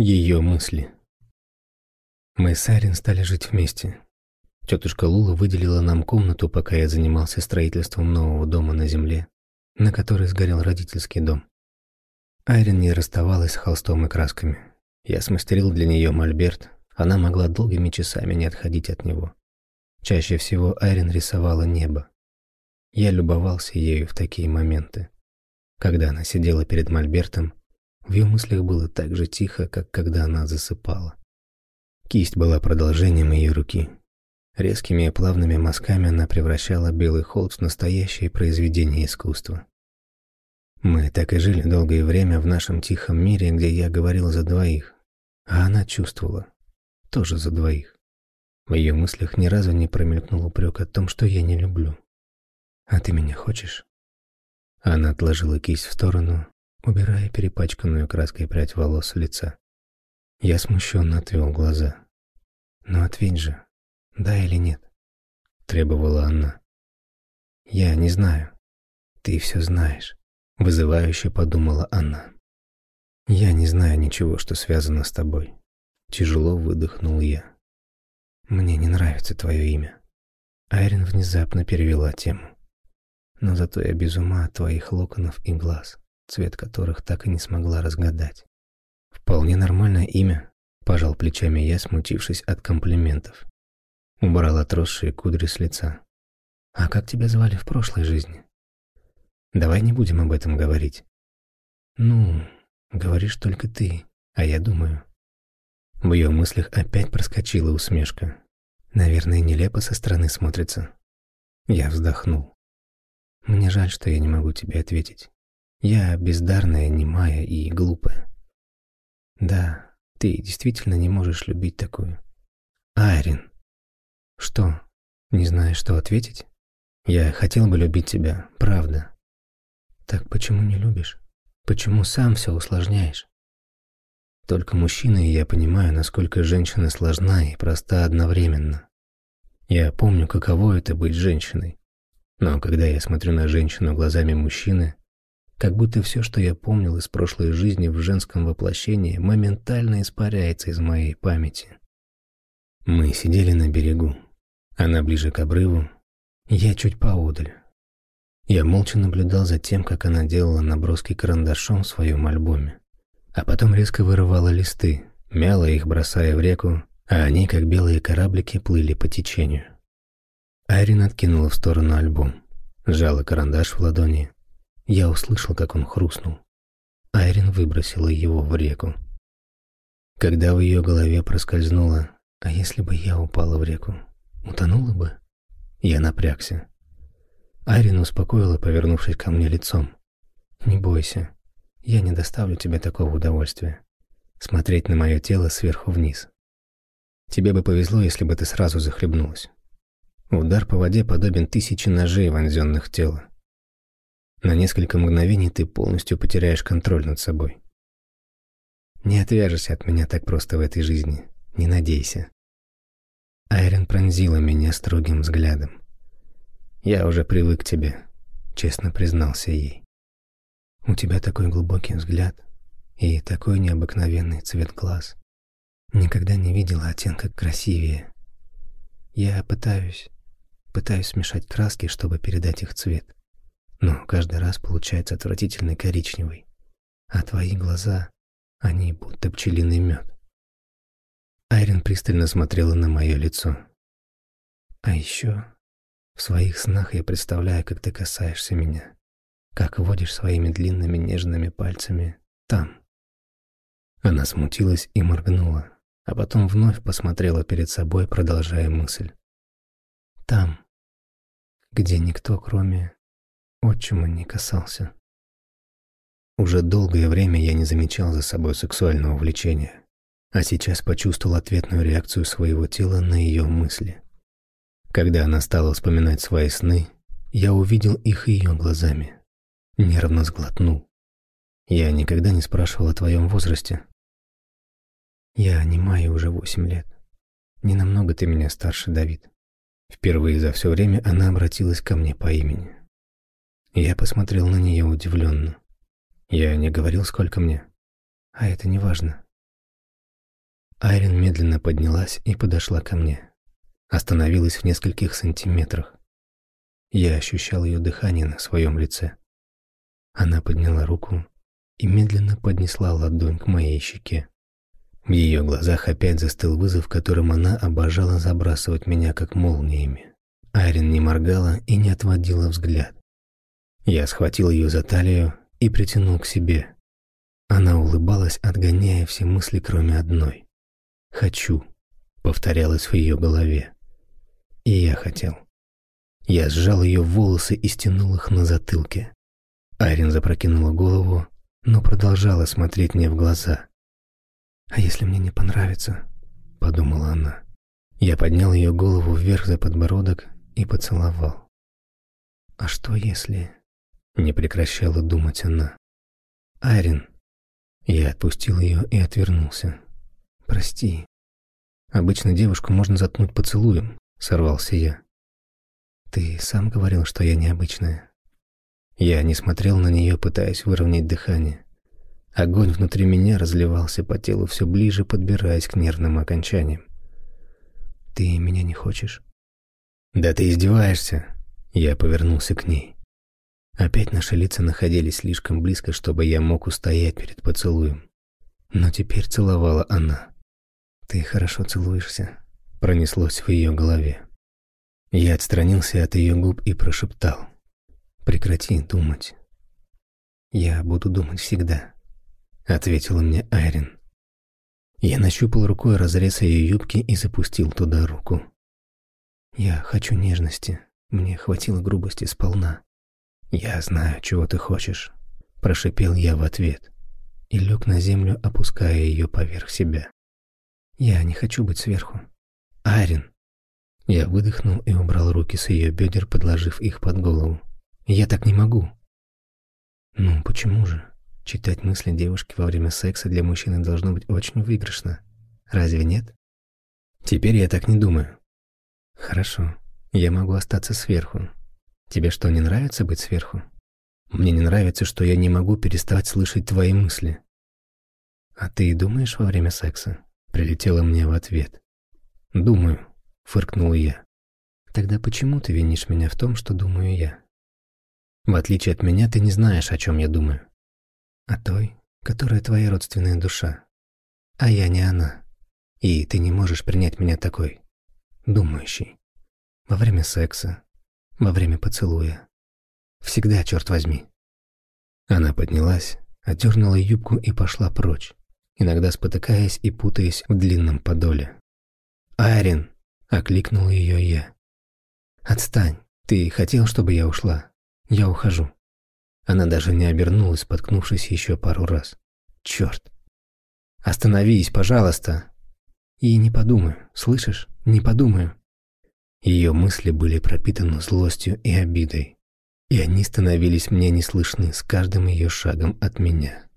Ее мысли. Мы с Айрин стали жить вместе. Тетушка Лула выделила нам комнату, пока я занимался строительством нового дома на земле, на которой сгорел родительский дом. Айрин не расставалась с холстом и красками. Я смастерил для нее мольберт, она могла долгими часами не отходить от него. Чаще всего Айрин рисовала небо. Я любовался ею в такие моменты. Когда она сидела перед мольбертом, в ее мыслях было так же тихо, как когда она засыпала. Кисть была продолжением ее руки. Резкими и плавными мазками она превращала белый холст в настоящее произведение искусства. Мы так и жили долгое время в нашем тихом мире, где я говорил за двоих, а она чувствовала, тоже за двоих. В ее мыслях ни разу не промелькнул упрек о том, что я не люблю. «А ты меня хочешь?» Она отложила кисть в сторону, убирая перепачканную краской прядь волос с лица. Я смущенно отвел глаза. «Ну ответь же, да или нет?» — требовала она. «Я не знаю. Ты все знаешь», — вызывающе подумала она. «Я не знаю ничего, что связано с тобой». Тяжело выдохнул я. «Мне не нравится твое имя». Айрин внезапно перевела тему. «Но зато я без ума от твоих локонов и глаз, цвет которых так и не смогла разгадать». «Вполне нормальное имя», — пожал плечами я, смутившись от комплиментов. Убрал отросшие кудри с лица. «А как тебя звали в прошлой жизни?» «Давай не будем об этом говорить». «Ну, говоришь только ты, а я думаю, в ее мыслях опять проскочила усмешка. Наверное, нелепо со стороны смотрится. Я вздохнул. Мне жаль, что я не могу тебе ответить. Я бездарная, немая и глупая. Да, ты действительно не можешь любить такую. Айрин. Что, не знаешь, что ответить? Я хотел бы любить тебя, правда. Так почему не любишь? Почему сам все усложняешь? Только мужчина, и я понимаю, насколько женщина сложна и проста одновременно. Я помню, каково это быть женщиной. Но когда я смотрю на женщину глазами мужчины, как будто все, что я помнил из прошлой жизни в женском воплощении, моментально испаряется из моей памяти. Мы сидели на берегу. Она ближе к обрыву, я чуть поодаль. Я молча наблюдал за тем, как она делала наброски карандашом в своем альбоме а потом резко вырывала листы, мяла их, бросая в реку, а они, как белые кораблики, плыли по течению. Айрин откинула в сторону альбом, сжала карандаш в ладони. Я услышал, как он хрустнул. Айрин выбросила его в реку. Когда в ее голове проскользнуло «А если бы я упала в реку, утонула бы?» Я напрягся. Айрин успокоила, повернувшись ко мне лицом. «Не бойся, я не доставлю тебе такого удовольствия. Смотреть на мое тело сверху вниз. Тебе бы повезло, если бы ты сразу захлебнулась. Удар по воде подобен тысяче ножей, вонзенных в тело. На несколько мгновений ты полностью потеряешь контроль над собой. Не отвяжешься от меня так просто в этой жизни. Не надейся. Айрен пронзила меня строгим взглядом. «Я уже привык к тебе», — честно признался ей. У тебя такой глубокий взгляд и такой необыкновенный цвет глаз. Никогда не видела оттенка красивее. Я пытаюсь, пытаюсь смешать краски, чтобы передать их цвет. Но каждый раз получается отвратительный коричневый. А твои глаза, они будто пчелиный мед. Айрин пристально смотрела на мое лицо. А еще в своих снах я представляю, как ты касаешься меня как водишь своими длинными нежными пальцами там. Она смутилась и моргнула, а потом вновь посмотрела перед собой, продолжая мысль. Там, где никто, кроме отчима, не касался. Уже долгое время я не замечал за собой сексуального влечения, а сейчас почувствовал ответную реакцию своего тела на ее мысли. Когда она стала вспоминать свои сны, я увидел их ее глазами. Нервно сглотнул. Я никогда не спрашивал о твоем возрасте. Я не Майя уже восемь лет. Не намного ты меня старше, Давид. Впервые за все время она обратилась ко мне по имени. Я посмотрел на нее удивленно. Я не говорил, сколько мне. А это не важно. Айрин медленно поднялась и подошла ко мне. Остановилась в нескольких сантиметрах. Я ощущал ее дыхание на своем лице. Она подняла руку и медленно поднесла ладонь к моей щеке. В ее глазах опять застыл вызов, которым она обожала забрасывать меня как молниями. Айрин не моргала и не отводила взгляд. Я схватил ее за талию и притянул к себе. Она улыбалась, отгоняя все мысли, кроме одной. «Хочу», — повторялось в ее голове. И я хотел. Я сжал ее волосы и стянул их на затылке. Айрин запрокинула голову, но продолжала смотреть мне в глаза. «А если мне не понравится?» — подумала она. Я поднял ее голову вверх за подбородок и поцеловал. «А что если...» — не прекращала думать она. «Айрин...» Я отпустил ее и отвернулся. «Прости. Обычно девушку можно заткнуть поцелуем», — сорвался я. «Ты сам говорил, что я необычная». Я не смотрел на нее, пытаясь выровнять дыхание. Огонь внутри меня разливался по телу все ближе, подбираясь к нервным окончаниям. «Ты меня не хочешь?» «Да ты издеваешься!» Я повернулся к ней. Опять наши лица находились слишком близко, чтобы я мог устоять перед поцелуем. Но теперь целовала она. «Ты хорошо целуешься», — пронеслось в ее голове. Я отстранился от ее губ и прошептал. «Прекрати думать. Я буду думать всегда» ответила мне Айрин. Я нащупал рукой разрез ее юбки и запустил туда руку. Я хочу нежности. Мне хватило грубости сполна. Я знаю, чего ты хочешь, прошипел я в ответ и лег на землю, опуская ее поверх себя. Я не хочу быть сверху. Айрин. Я выдохнул и убрал руки с ее бедер, подложив их под голову. Я так не могу. Ну, почему же? Читать мысли девушки во время секса для мужчины должно быть очень выигрышно. Разве нет? Теперь я так не думаю. Хорошо, я могу остаться сверху. Тебе что, не нравится быть сверху? Мне не нравится, что я не могу перестать слышать твои мысли. А ты думаешь во время секса? Прилетела мне в ответ. Думаю, фыркнул я. Тогда почему ты винишь меня в том, что думаю я? В отличие от меня, ты не знаешь, о чем я думаю а той, которая твоя родственная душа. А я не она. И ты не можешь принять меня такой, думающий. Во время секса, во время поцелуя. Всегда, черт возьми. Она поднялась, отдернула юбку и пошла прочь, иногда спотыкаясь и путаясь в длинном подоле. «Айрин!» — окликнул ее я. «Отстань! Ты хотел, чтобы я ушла? Я ухожу». Она даже не обернулась, споткнувшись еще пару раз. Черт! Остановись, пожалуйста! И не подумаю, слышишь? Не подумаю. Ее мысли были пропитаны злостью и обидой, и они становились мне неслышны с каждым ее шагом от меня.